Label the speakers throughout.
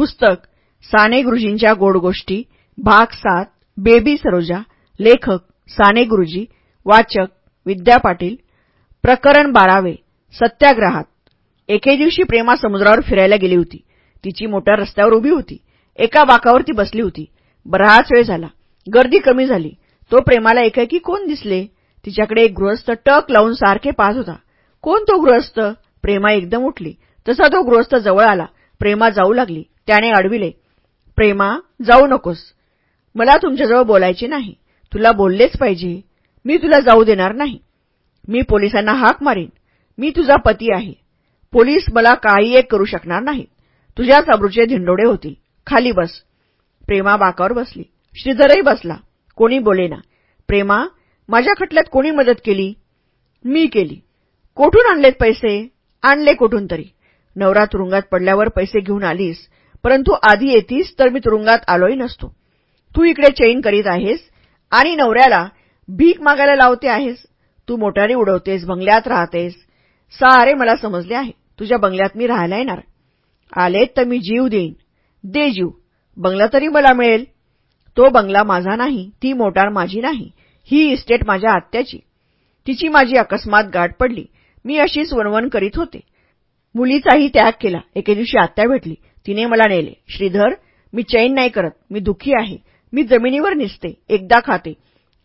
Speaker 1: पुस्तक साने गुरुजींच्या गोड गोष्टी भाग सात बेबी सरोजा लेखक साने गुरुजी वाचक विद्या पाटील प्रकरण बारावे सत्याग्रहात. एके दिवशी प्रेमा समुद्रावर फिरायला गेली होती. तिची मोटार रस्त्यावर उभी होती. एका बाकावर ती बसली होती. बराच वेळ झाला. गर्दी कमी झाली. तो प्रेमाला एकाएकी कोण दिसले? तिच्याकडे एक गृहस्थ टक लावून सारखे पाहत होता. कोण तो गृहस्थ? प्रेमा एकदम उठली. तसा तो गृहस्थ जवळ आला. प्रेमा जाऊ लागली. त्याने अडविले प्रेमा जाऊ नकोस. मला तुमच्याजवळ बोलायचे नाही. तुला बोललेच पाहिजे. मी तुला जाऊ देणार नाही. मी पोलिसांना हाक मारीन. मी तुझा पती आहे. पोलीस मला काही एक करू शकणार नाहीत. तुझ्याच अब्रूचे धिंडोडे होतील. खाली बस. प्रेमा बाकावर बसली. श्रीधरही बसला. कोणी बोलेना. प्रेमा माझ्या खटल्यात कोणी मदत केली? मी केली. कोठून आणलेत पैसे? आणले कुठून तरी. नवरा तुरुंगात पडल्यावर पैसे घेऊन आलीस परंतु आधी येतीस तर मी तुरुंगात आलोही नसतो. तू इकडे चैन करीत आहेस आणि नवऱ्याला भीक मागायला लावते आहेस. तू मोटारी उडवतेस बंगल्यात राहतेस. सारे मला समजले आहे. तुझ्या बंगल्यात मी राहायला येणार. आलेत तर मी जीव देईन. दे जीव. बंगला तरी मला मिळेल. तो बंगला माझा नाही ती मोटार माझी नाही. ही इस्टेट माझ्या आत्याची. तिची माझी अकस्मात गाठ पडली. मी अशीच वणवण करीत होते. मुलीचाही त्याग केला. एके दिवशी आत्या भेटली. तिने मला नेले. श्रीधर मी चैन नाही करत. मी दुखी आहे. मी जमिनीवर निसते. एकदा खाते.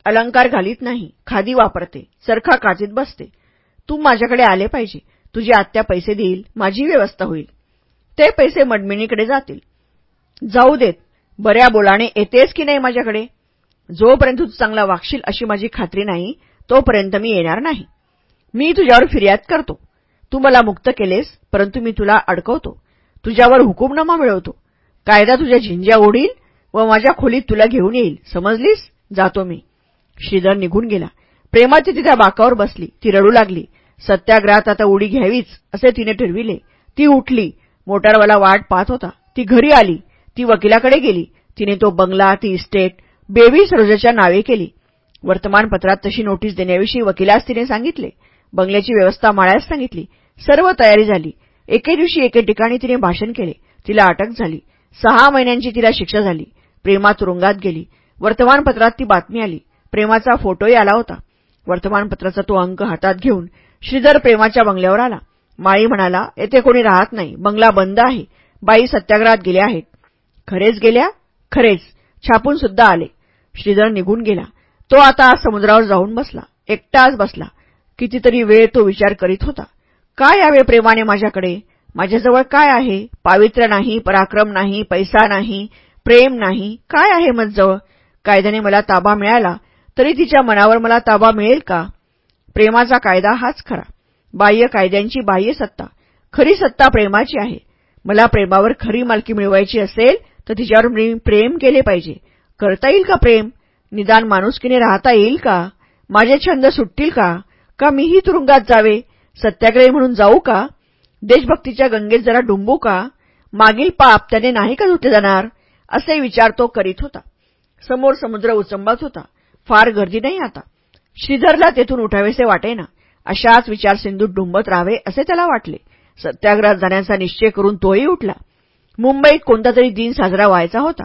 Speaker 1: अलंकार घालीत नाही. खादी वापरते. सरखा काचेत बसते. तू माझ्याकडे आले पाहिजे. तुझी आत्या पैसे देईल. माझी व्यवस्था होईल. ते पैसे मडमिणीकडे जातील. जाऊ देत. बऱ्या बोलाने येतेस की नाही माझ्याकडे? जोपर्यंत तू चांगला वागशील अशी माझी खात्री नाही तोपर्यंत मी येणार नाही. मी तुझ्यावर फिर्याद करतो. तू मला मुक्त केलेस परंतु मी तुला अडकवतो. तुझ्यावर हुकुमनामा मिळवतो. कायदा तुझ्या झिंज्या ओढील व माझ्या खोलीत तुला घेऊन येईल. समजलीस? जातो मी. श्रीधर निघून गेला. प्रेमाची तिच्या बाकावर बसली. ती रडू लागली. सत्याग्रहात आता उडी घ्यावीच असे तिने ठरविले. ती उठली. मोटारवाला वाट पाहत होता. ती घरी आली. ती वकिलाकडे गेली. तिने तो बंगला ती इस्टेट बेबी सरोजाच्या नावे केली. वर्तमानपत्रात तशी नोटीस देण्याविषयी वकिलास तिने सांगितले. बंगल्याची व्यवस्था माळ्यास सांगितली. सर्व तयारी झाली. एके दिवशी एके ठिकाणी तिने भाषण केले. तिला अटक झाली. सहा महिन्यांची तिला शिक्षा झाली. प्रेमा तुरुंगात गेली. वर्तमानपत्रात ती बातमी आली. प्रेमाचा फोटोही आला होता. वर्तमानपत्राचा तो अंक हातात घेऊन श्रीधर प्रेमाच्या बंगल्यावर आला. माळी म्हणाला येथे कोणी राहत नाही. बंगला बंद आहे. बाई सत्याग्रहात गेल्या आहेत. खरेच गेल्या? खरेच. छापून सुद्धा आले. श्रीधर निघून गेला. तो आता समुद्रावर जाऊन बसला. एकटाच बसला. कितीतरी वेळ तो विचार करीत होता. काय यावे प्रेमाने माझ्याकडे? माझ्याजवळ काय आहे? पावित्र्य नाही पराक्रम नाही पैसा नाही प्रेम नाही. काय आहे मजजवळ? कायद्याने मला ताबा मिळाला तरी तिच्या मनावर मला ताबा मिळेल का? प्रेमाचा कायदा हाच खरा. बाह्य कायद्यांची बाह्य सत्ता. खरी सत्ता प्रेमाची आहे. मला प्रेमावर खरी मालकी मिळवायची असेल तर तिच्यावर मी प्रेम केले पाहिजे. करता येईल का प्रेम? निदान माणुसकीने राहता येईल का? माझे छंद सुटतील का? का मीही तुरुंगात जावे? सत्याग्रही म्हणून जाऊ का? देशभक्तीच्या गंगेत जरा डुंबू का? मागील पाप त्याने नाही का धुतले जाणार? असे विचार तो करीत होता. समोर समुद्र उचंबत होता. फार गर्दी नाही आता. श्रीधरला तेथून उठावेसे वाटेना. अशाच विचार सिंधूत डुंबत राहावे असे त्याला वाटले. सत्याग्रहात जाण्याचा निश्चय करून तोही उठला. मुंबईत कोणता तरी दिन साजरा व्हायचा होता.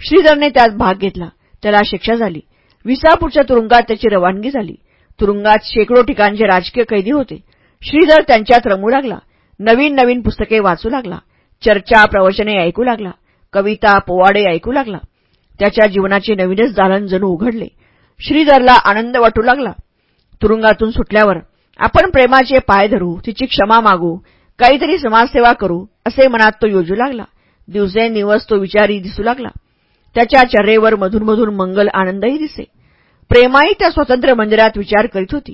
Speaker 1: श्रीधरने त्यात भाग घेतला. त्याला शिक्षा झाली. विसापूरच्या तुरुंगात त्याची रवानगी झाली. तुरुंगात शेकडो ठिकाणचे राजकीय कैदी होते. श्रीधर त्यांच्यात रमू लागला. नवीन नवीन पुस्तके वाचू लागला. चर्चा प्रवचने ऐकू लागला. कविता पोवाडे ऐकू लागला. त्याच्या जीवनाचे नवीनच दालन जणू उघडले. श्रीधरला आनंद वाटू लागला. तुरुंगातून सुटल्यावर आपण प्रेमाचे पाय धरू तिची क्षमा मागू काहीतरी समाजसेवा करू असे मनात तो योजू लागला. दिवसेंदिवस तो विचारी दिसू लागला. त्याच्या चर्रेवर मधूनमधून मंगल आनंदही दिसे. प्रेमाही त्या स्वतंत्र मंदिरात विचार करीत होती.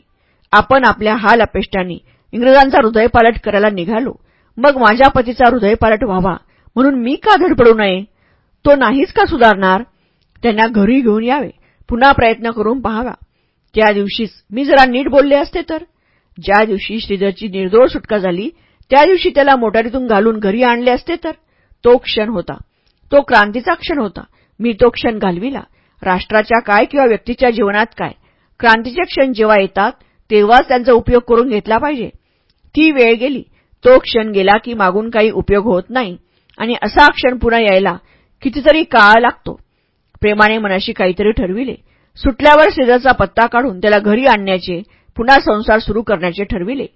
Speaker 1: आपण आपल्या हाल अपेष्टांनी इंग्रजांचा हृदयपालट करायला निघालो. मग माझ्या पतीचा हृदयपालट व्हावा म्हणून मी का धडपडू नये? तो नाहीच का सुधारणार? त्यांना घरी घेऊन यावे. पुन्हा प्रयत्न करून पहावा. त्या दिवशीच मी जरा नीट बोलले असते तर? ज्या दिवशी श्रीधरची निर्दोष सुटका झाली त्या दिवशी त्याला मोटारीतून घालून घरी आणले असते तर? तो क्षण होता. तो क्रांतीचा क्षण होता. मी तो क्षण घालविला. राष्ट्राच्या काय किंवा व्यक्तीच्या जीवनात काय? क्रांतीचे क्षण जेव्हा येतात तेव्हाच त्यांचा उपयोग करून घेतला पाहिजे. ती वेळ गेली. तो क्षण गेला की मागून काही उपयोग होत नाही. आणि असा क्षण पुन्हा यायला कितीतरी काळ लागतो. प्रेमाने मनाशी काहीतरी ठरविले. सुटल्यावर श्रीधरचा पत्ता काढून त्याला घरी आणण्याचे पुन्हा संसार सुरू करण्याचे ठरविले.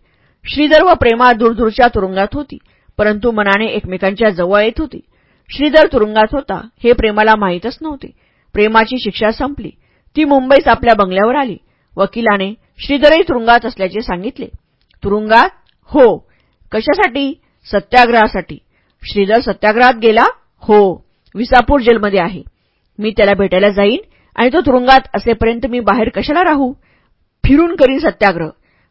Speaker 1: श्रीधर व प्रेमा दूरदूरच्या तुरुंगात होती परंतु मनाने एकमेकांच्या जवळ येत होती. श्रीधर तुरुंगात होता हे प्रेमाला माहीतच नव्हते. प्रेमाची शिक्षा संपली. ती मुंबईत आपल्या बंगल्यावर आली. वकिलाने श्रीधरही तुरुंगात असल्याचे सांगितले. तुरुंगात? हो. कशासाठी? सत्याग्रहासाठी. श्रीधर सत्याग्रहात गेला? हो. विसापूर जेलमध्ये आहे. मी त्याला भेटायला जाईन आणि तो तुरुंगात असेपर्यंत मी बाहेर कशाला राहू? फिरून करीन सत्याग्रह.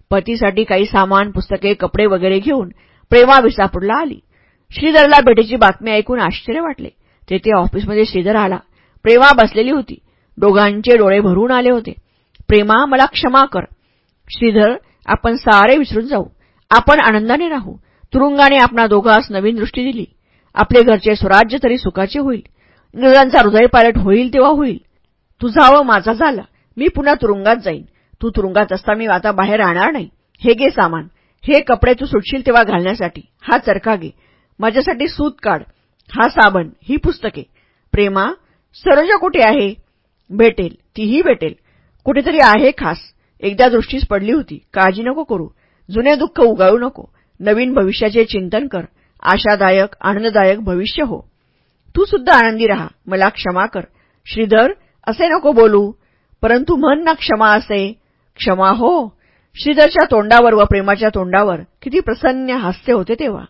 Speaker 1: पतीसाठी काही सामान पुस्तके कपडे वगैरे घेऊन प्रेमा विसापूरला आली. श्रीधरला भेटीची बातमी ऐकून आश्चर्य वाटले. तेथे ऑफिसमध्ये श्रीधर आला. प्रेमा बसलेली होती. दोघांचे डोळे भरून आले होते. प्रेमा मला क्षमा कर. श्रीधर आपण सारे विसरून जाऊ. आपण आनंदाने राहू. तुरुंगाने आपणा दोघांस नवीन दृष्टी दिली. आपले घरचे स्वराज्य तरी सुखाचे होईल. इंग्रजांचा हृदयपालट होईल तेव्हा होईल. तुझा व माझा झाला. मी पुन्हा तुरुंगात जाईन. तू तुरुंगात असता मी आता बाहेर राहणार नाही. हे घे सामान. हे कपडे तू सुटशील तेव्हा घालण्यासाठी. हा चरखा घे. माझ्यासाठी सूत काढ. हा साबण. ही पुस्तके. प्रेमा सरोजा कुठे आहे? भेटेल तीही भेटेल. कुठेतरी आहे खास. एकदा दृष्टीस पडली होती. काळजी नको करू. जुने दुःख उगाळू नको. नवीन भविष्याचे चिंतन कर. आशादायक आनंददायक भविष्य हो. तू सुद्धा आनंदी राहा. मला क्षमा कर. श्रीधर असे नको बोलू. परंतु म्हण ना क्षमा असे. क्षमा हो. श्रीधरच्या तोंडावर व प्रेमाच्या तोंडावर किती प्रसन्न हास्य होते तेव्हा.